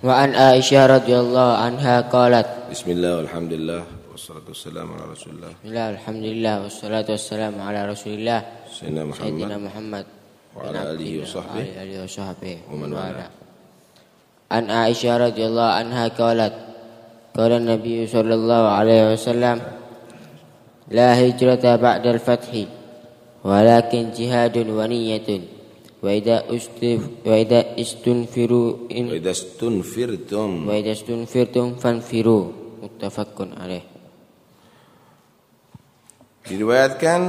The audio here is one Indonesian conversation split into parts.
وعن عائشة رضي الله عنها قالت بسم الله والحمد لله والصلاة والسلام على رسول الله. بسم الله الحمد لله والصلاة والسلام على رسول الله. سيدنا محمد سيدنا محمد. وعلى آله وصحبه وعلى آله وصحبه ومن والاه. عن عائشة رضي الله عنها قالت قال النبي صلى الله عليه وسلم لا هجرة بعد الفتح ولكن جهاد ونية. وإذا استف وإذا استنفروا إن وإذا استنفرتم وإذا استنفرتم فانفروا متفق عليه diriwayatkan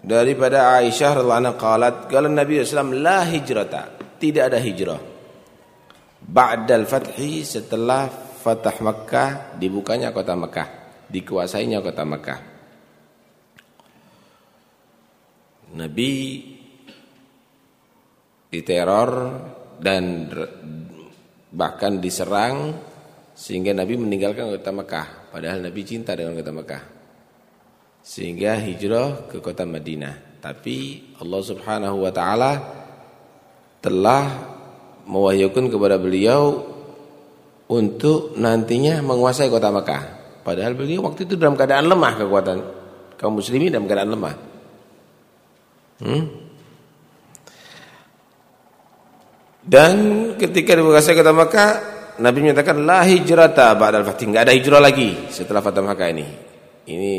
daripada Aisyah radhiyallahu anha qalat qala Nabi sallallahu la hijrata tidak ada hijrah ba'dal fathi setelah fatah Makkah dibukanya kota Makkah dikuasainya kota Makkah Nabi diteror dan bahkan diserang sehingga Nabi meninggalkan kota Mekah. Padahal Nabi cinta dengan kota Mekah. Sehingga hijrah ke kota Madinah. Tapi Allah Subhanahu wa taala telah mewahyukan kepada beliau untuk nantinya menguasai kota Mekah. Padahal beliau waktu itu dalam keadaan lemah kekuatan kaum muslimin dalam keadaan lemah. Hmm? Dan ketika dikuasai kota Makkah, Nabi menyatakan la hijrata ba'dal fath. Enggak ada hijrah lagi setelah Fatah Makkah ini. Ini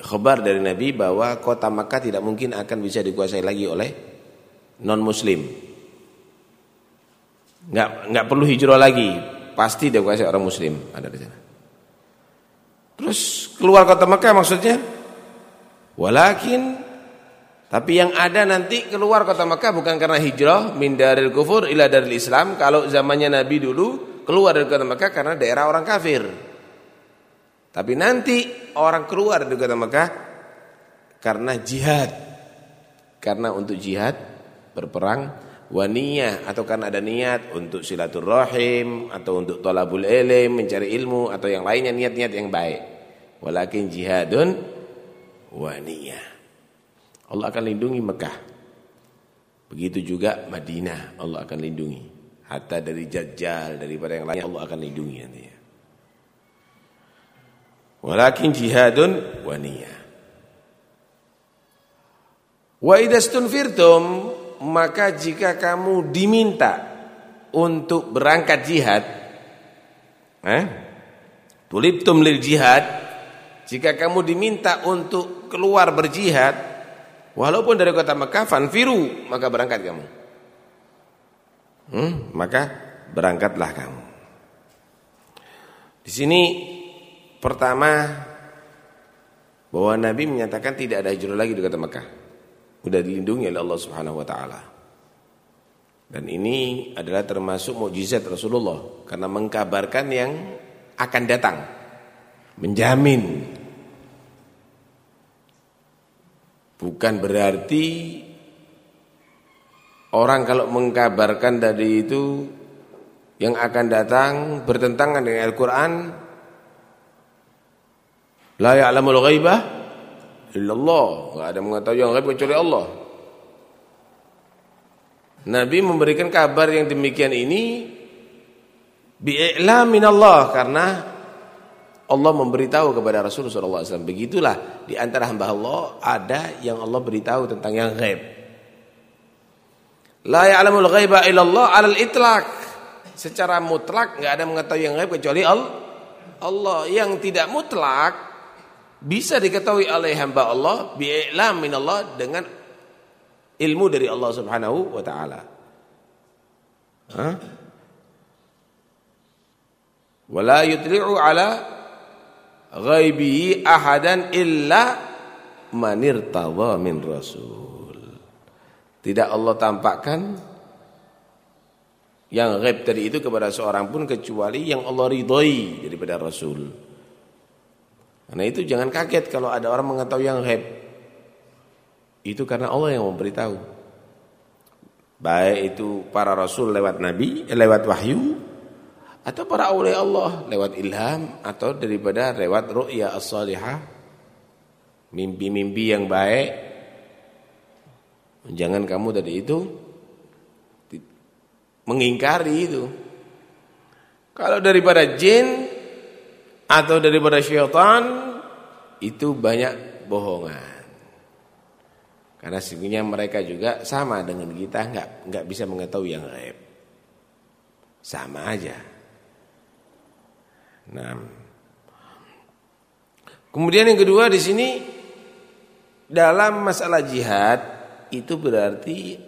khabar dari Nabi bahwa kota Makkah tidak mungkin akan bisa dikuasai lagi oleh non muslim. Enggak enggak perlu hijrah lagi, pasti dikuasai orang muslim ada di sana. Terus keluar kota Makkah maksudnya walakin tapi yang ada nanti keluar kota Makkah bukan karena hijrah min daril kufur ila daril Islam. Kalau zamannya Nabi dulu keluar dari kota Makkah karena daerah orang kafir. Tapi nanti orang keluar dari kota Makkah karena jihad. Karena untuk jihad berperang waniyah atau karena ada niat untuk silaturahim atau untuk tolabul ilm mencari ilmu atau yang lainnya niat-niat yang baik. Walakin jihadun waniyah. Allah akan lindungi Mekah. Begitu juga Madinah Allah akan lindungi. Hatta dari Jajjal daripada yang lain Allah akan lindungi nanti. Walakin jihadun wa niyah. Wa idastunfirtum maka jika kamu diminta untuk berangkat jihad eh tulibtum lil jihad jika kamu diminta untuk keluar berjihad Walaupun dari kota Mekah fanfiru maka berangkat kamu. Hmm, maka berangkatlah kamu. Di sini pertama bahwa Nabi menyatakan tidak ada hijrah lagi di kota Mekah. Sudah dilindungi oleh Allah Subhanahu wa taala. Dan ini adalah termasuk mukjizat Rasulullah karena mengkabarkan yang akan datang. Menjamin Bukan berarti orang kalau mengkabarkan dari itu yang akan datang bertentangan dengan Al-Quran. La ya'lamul ghaibah illallah. Enggak ada mengetahui yang gaib kecuali Allah. Nabi memberikan kabar yang demikian ini bi'i'lamin Allah karena Allah memberitahu kepada Rasulullah SAW. Begitulah di antara hamba Allah ada yang Allah beritahu tentang yang gaib. La ya'lamul ghaiba illallah 'alal itlaq. Secara mutlak enggak ada mengetahui yang gaib kecuali Allah. Yang tidak mutlak bisa diketahui oleh hamba Allah bi'lam min Allah dengan ilmu dari Allah Subhanahu wa taala. Hah? Wala yutli'u ala ghaibihi ahadan illa manirtawa min rasul. Tidak Allah tampakkan yang gaib tadi itu kepada seorang pun kecuali yang Allah ridhoi daripada rasul. Karena itu jangan kaget kalau ada orang mengetahui yang gaib. Itu karena Allah yang memberitahu. Baik itu para rasul lewat nabi, lewat wahyu atau para awliya Allah lewat ilham atau daripada lewat ru'ya as-salihah mimpi-mimpi yang baik jangan kamu tadi itu mengingkari itu Kalau daripada jin atau daripada syaitan itu banyak bohongan. Karena sesungguhnya mereka juga sama dengan kita nggak nggak bisa mengetahui yang gaib. Sama aja. Nah. Kemudian yang kedua di sini dalam masalah jihad itu berarti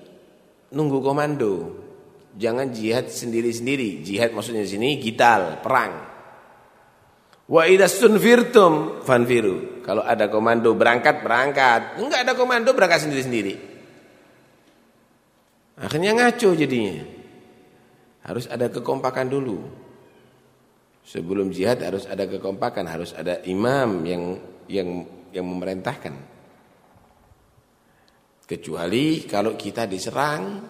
nunggu komando. Jangan jihad sendiri-sendiri. Jihad maksudnya di sini gital, perang. Wa idastunfirtum fanfiru. Kalau ada komando berangkat berangkat. Enggak ada komando berangkat sendiri-sendiri. Akhirnya ngaco jadinya. Harus ada kekompakan dulu. Sebelum jihad harus ada kekompakan, harus ada imam yang yang yang memerintahkan. Kecuali kalau kita diserang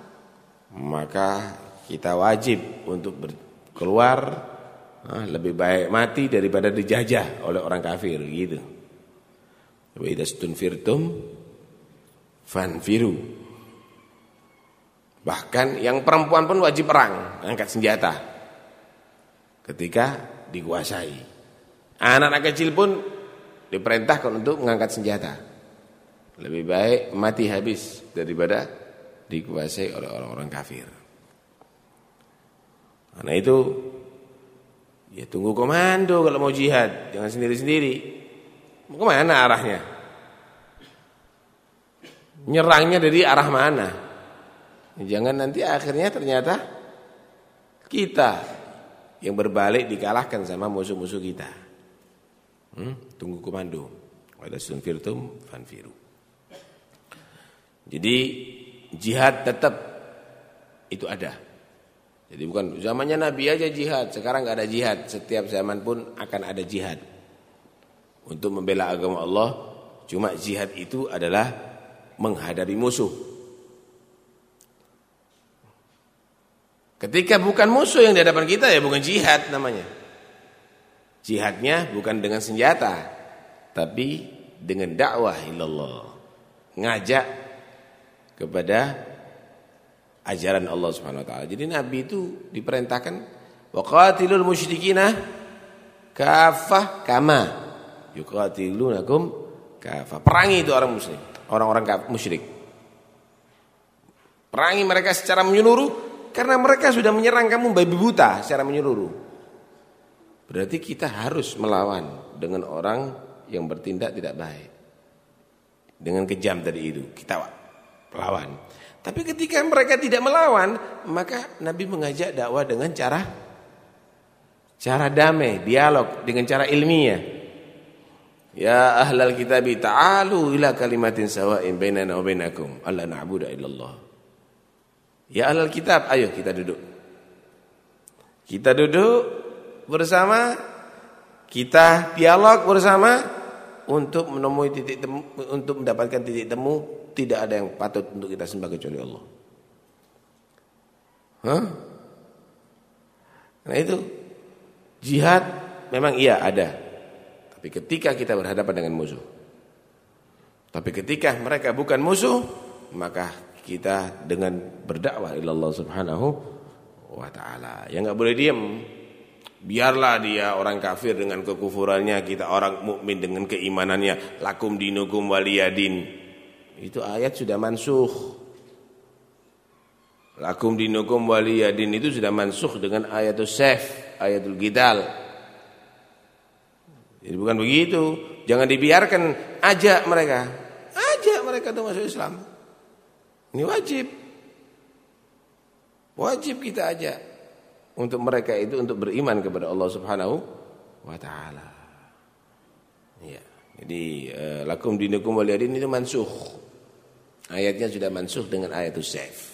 maka kita wajib untuk keluar lebih baik mati daripada dijajah oleh orang kafir gitu. Wa idastunfirtum fanfiru. Bahkan yang perempuan pun wajib perang, angkat senjata. Ketika dikuasai. Anak-anak kecil pun diperintahkan untuk mengangkat senjata. Lebih baik mati habis daripada dikuasai oleh orang-orang kafir. Karena itu ya tunggu komando kalau mau jihad, jangan sendiri-sendiri. Mau ke mana arahnya? Nyerangnya dari arah mana? Jangan nanti akhirnya ternyata kita yang berbalik dikalahkan sama musuh-musuh kita. Hmm? Tunggu komando. Wala sunfirtum fanfiru. Jadi jihad tetap itu ada. Jadi bukan zamannya Nabi aja jihad, sekarang nggak ada jihad. Setiap zaman pun akan ada jihad. Untuk membela agama Allah, cuma jihad itu adalah menghadapi musuh. Ketika bukan musuh yang di hadapan kita ya bukan jihad namanya. Jihadnya bukan dengan senjata, tapi dengan dakwah ilallah. Ngajak kepada ajaran Allah Subhanahu wa taala. Jadi nabi itu diperintahkan waqatilul musyrikina kafah kama yuqatilunakum kafah. Perangi itu orang muslim, orang-orang musyrik. Perangi mereka secara menyeluruh karena mereka sudah menyerang kamu babi buta secara menyeluruh. Berarti kita harus melawan dengan orang yang bertindak tidak baik. Dengan kejam tadi itu. Kita lawan. Tapi ketika mereka tidak melawan, maka Nabi mengajak dakwah dengan cara cara damai, dialog dengan cara ilmiah. Ya ahlal kitab ta'alu ila kalimatin sawa'in bainana wa bainakum alla na'budu illallah. Ya ahlal kitab, ayo kita duduk. Kita duduk bersama, kita dialog bersama untuk menemui titik temu, untuk mendapatkan titik temu tidak ada yang patut untuk kita sembah kecuali Allah. Hah? Nah itu jihad memang iya ada. Tapi ketika kita berhadapan dengan musuh. Tapi ketika mereka bukan musuh, maka kita dengan berdakwah ila Allah Subhanahu wa taala. Yang enggak boleh diam. Biarlah dia orang kafir dengan kekufurannya, kita orang mukmin dengan keimanannya. Lakum dinukum waliyadin. Itu ayat sudah mansuh. Lakum dinukum waliyadin itu sudah mansuh dengan ayatul sef, ayatul gidal. Jadi bukan begitu. Jangan dibiarkan ajak mereka. Ajak mereka untuk masuk Islam. Ini wajib. Wajib kita ajak untuk mereka itu untuk beriman kepada Allah Subhanahu wa taala. Ya. Jadi eh, lakum dinukum waliyadin itu mansuh. Ayatnya sudah mansuh dengan ayat sef.